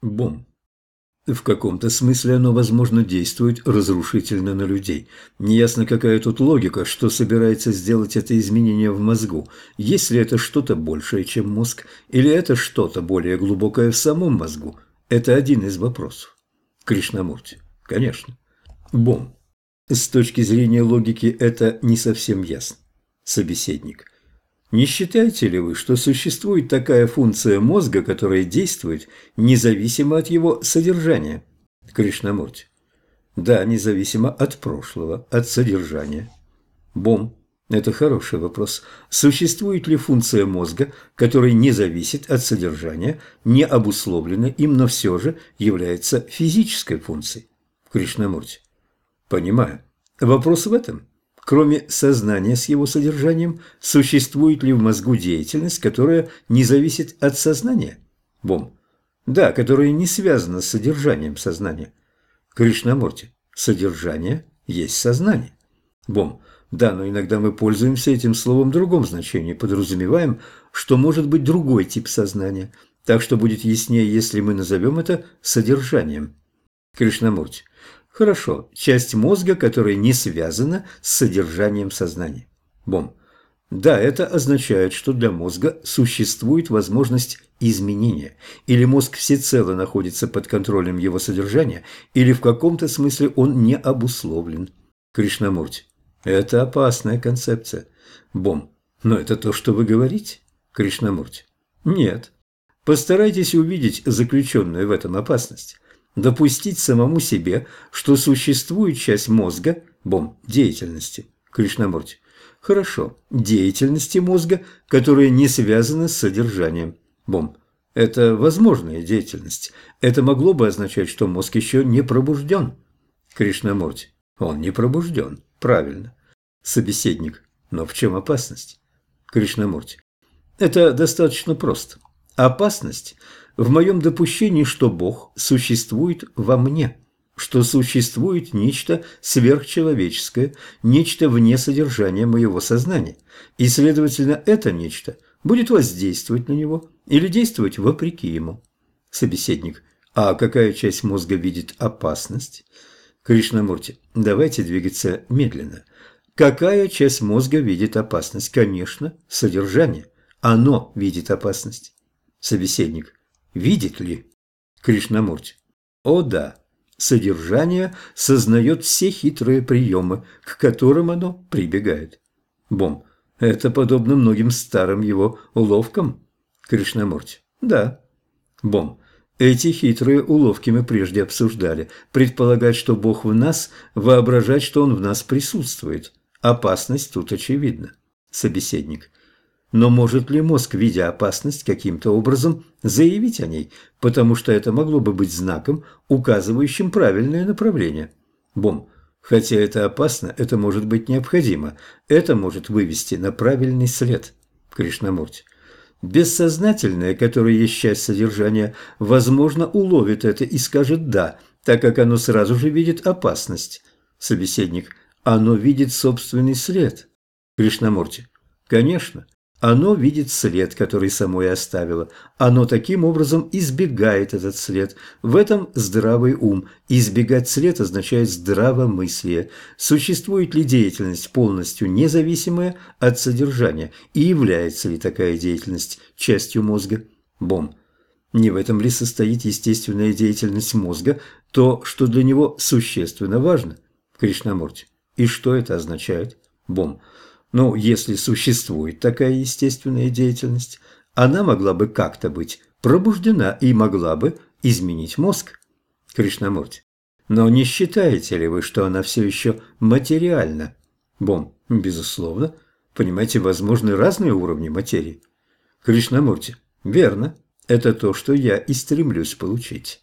Бом. В каком-то смысле оно, возможно, действует разрушительно на людей. Неясно, какая тут логика, что собирается сделать это изменение в мозгу. Если это что-то большее, чем мозг, или это что-то более глубокое в самом мозгу, это один из вопросов. Кришнамурти. Конечно. Бом. С точки зрения логики это не совсем ясно. Собеседник. Не считаете ли вы, что существует такая функция мозга, которая действует независимо от его содержания? Кришнамурти. Да, независимо от прошлого, от содержания. Бом. Это хороший вопрос. Существует ли функция мозга, которая не зависит от содержания, не обусловлена им, но все же является физической функцией? Кришнамурти. Понимаю. Вопрос в этом. Кроме сознания с его содержанием, существует ли в мозгу деятельность, которая не зависит от сознания? Бом. Да, которая не связана с содержанием сознания. Кришнамурти. Содержание есть сознание. Бом. Да, но иногда мы пользуемся этим словом в другом значении, подразумеваем, что может быть другой тип сознания. Так что будет яснее, если мы назовем это содержанием. Кришнамурти. Хорошо, часть мозга, которая не связана с содержанием сознания. Бом. Да, это означает, что для мозга существует возможность изменения, или мозг всецело находится под контролем его содержания, или в каком-то смысле он не обусловлен. Кришнамурти. Это опасная концепция. Бом. Но это то, что вы говорите? Кришнамурти. Нет. Постарайтесь увидеть заключенную в этом опасность допустить самому себе, что существует часть мозга, бом, деятельности, Кришнамурти. Хорошо, деятельности мозга, которая не связана с содержанием, бом. Это возможная деятельность. Это могло бы означать, что мозг еще не пробужден. Кришнамурти. Он не пробужден. Правильно. Собеседник. Но в чем опасность? Кришнамурти. Это достаточно просто. Опасность в моем допущении, что Бог существует во мне, что существует нечто сверхчеловеческое, нечто вне содержания моего сознания, и, следовательно, это нечто будет воздействовать на него или действовать вопреки ему. Собеседник. А какая часть мозга видит опасность? Кришнамурти. Давайте двигаться медленно. Какая часть мозга видит опасность? Конечно, содержание. Оно видит опасность. Собеседник. Видит ли? Кришнамурти. О да. Содержание сознает все хитрые приемы, к которым оно прибегает. Бом. Это подобно многим старым его уловкам? Кришнамурти. Да. Бом. Эти хитрые уловки мы прежде обсуждали. Предполагать, что Бог в нас, воображать, что Он в нас присутствует. Опасность тут очевидна. Собеседник. Но может ли мозг, видя опасность, каким-то образом заявить о ней, потому что это могло бы быть знаком, указывающим правильное направление? Бом. Хотя это опасно, это может быть необходимо. Это может вывести на правильный след. Кришнамурти. Бессознательное, которое есть часть содержания, возможно, уловит это и скажет «да», так как оно сразу же видит опасность. Собеседник. Оно видит собственный след. Кришнамурти. Конечно. Оно видит след, который само и оставило. Оно таким образом избегает этот след. В этом здравый ум. Избегать след означает здравомыслие. Существует ли деятельность полностью независимая от содержания? И является ли такая деятельность частью мозга? Бом. Не в этом ли состоит естественная деятельность мозга, то, что для него существенно важно? Кришнамурти. И что это означает? Бом. Но если существует такая естественная деятельность, она могла бы как-то быть пробуждена и могла бы изменить мозг. Кришнамурти. Но не считаете ли вы, что она все еще материальна? Бом. Безусловно. Понимаете, возможны разные уровни материи. Кришнамурти. Верно. Это то, что я и стремлюсь получить.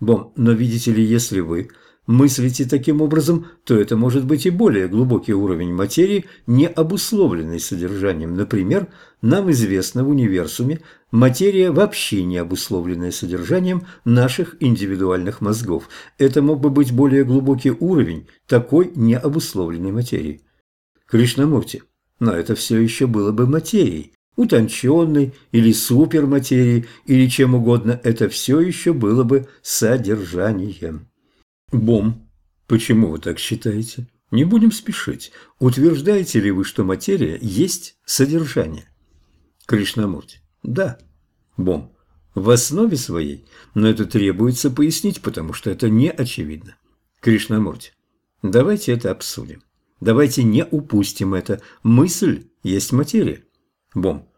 Бом. Но видите ли, если вы мыслите таким образом, то это может быть и более глубокий уровень материи, не обусловленный содержанием. Например, нам известно в универсуме материя, вообще не обусловленная содержанием наших индивидуальных мозгов. Это мог бы быть более глубокий уровень такой необусловленной материи. Кришнамурти, но это все еще было бы материей. утонченной или суперматерии, или чем угодно, это все еще было бы содержанием. Бом. Почему вы так считаете? Не будем спешить. Утверждаете ли вы, что материя есть содержание? Кришнамурти. Да. Бом. В основе своей, но это требуется пояснить, потому что это не очевидно. Кришнамурти. Давайте это обсудим. Давайте не упустим это. Мысль есть материя. Бом.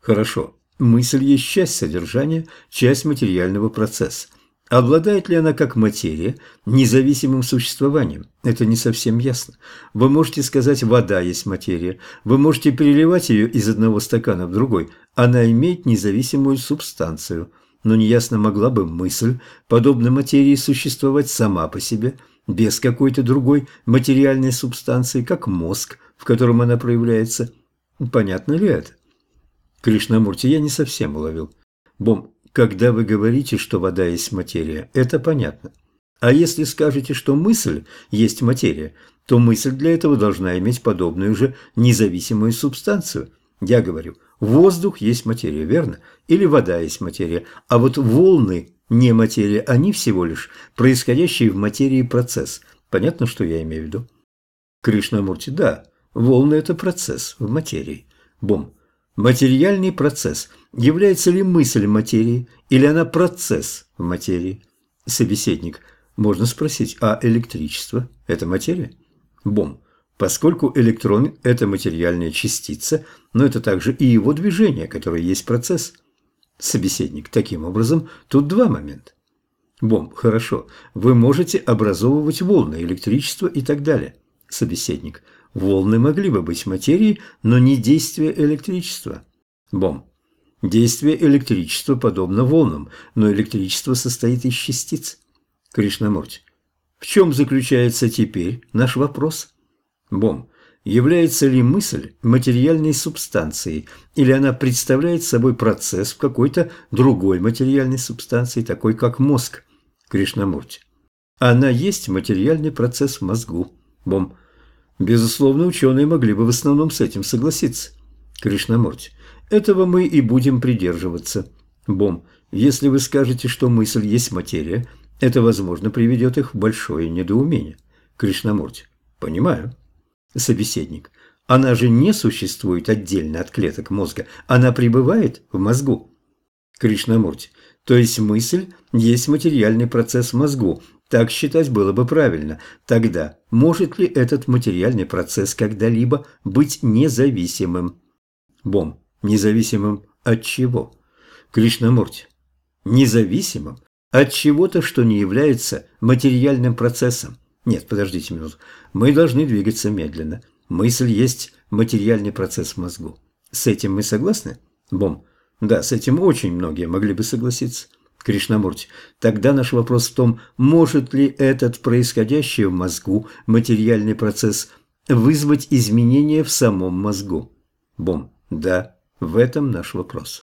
Хорошо. Мысль есть часть содержания, часть материального процесса. Обладает ли она как материя независимым существованием? Это не совсем ясно. Вы можете сказать, вода есть материя. Вы можете переливать ее из одного стакана в другой. Она имеет независимую субстанцию. Но неясно могла бы мысль, подобно материи, существовать сама по себе, без какой-то другой материальной субстанции, как мозг, в котором она проявляется. Понятно ли это? Кришнамурти, я не совсем уловил. Бом, когда вы говорите, что вода есть материя, это понятно. А если скажете, что мысль есть материя, то мысль для этого должна иметь подобную же независимую субстанцию. Я говорю, воздух есть материя, верно? Или вода есть материя. А вот волны не материя, они всего лишь происходящий в материи процесс. Понятно, что я имею в виду? Кришнамурти, да, волны – это процесс в материи. Бом. Материальный процесс. Является ли мысль материи, или она процесс в материи? Собеседник. Можно спросить, а электричество – это материя? Бом. Поскольку электрон – это материальная частица, но это также и его движение, которое есть процесс. Собеседник. Таким образом, тут два момента. Бом. Хорошо. Вы можете образовывать волны, электричество и так далее. Собеседник. Волны могли бы быть материей, но не действие электричества. Бом. Действие электричества подобно волнам, но электричество состоит из частиц. Кришнамурти. В чем заключается теперь наш вопрос? Бом. Является ли мысль материальной субстанцией, или она представляет собой процесс в какой-то другой материальной субстанции, такой как мозг? Кришнамурти. Она есть материальный процесс в мозгу. Бом. Безусловно, ученые могли бы в основном с этим согласиться. Кришнамурти, этого мы и будем придерживаться. Бом, если вы скажете, что мысль есть материя, это, возможно, приведет их в большое недоумение. Кришнамурти, понимаю. Собеседник, она же не существует отдельно от клеток мозга, она пребывает в мозгу. Кришнамурти, то есть мысль есть материальный процесс в мозгу, так считать было бы правильно. Тогда может ли этот материальный процесс когда-либо быть независимым? Бом. Независимым от чего? Кришнамурти. Независимым от чего-то, что не является материальным процессом. Нет, подождите минуту. Мы должны двигаться медленно. Мысль есть материальный процесс в мозгу. С этим мы согласны? Бом. Да, с этим очень многие могли бы согласиться. Кришнамурти, тогда наш вопрос в том, может ли этот происходящий в мозгу материальный процесс вызвать изменения в самом мозгу? Бом, да, в этом наш вопрос.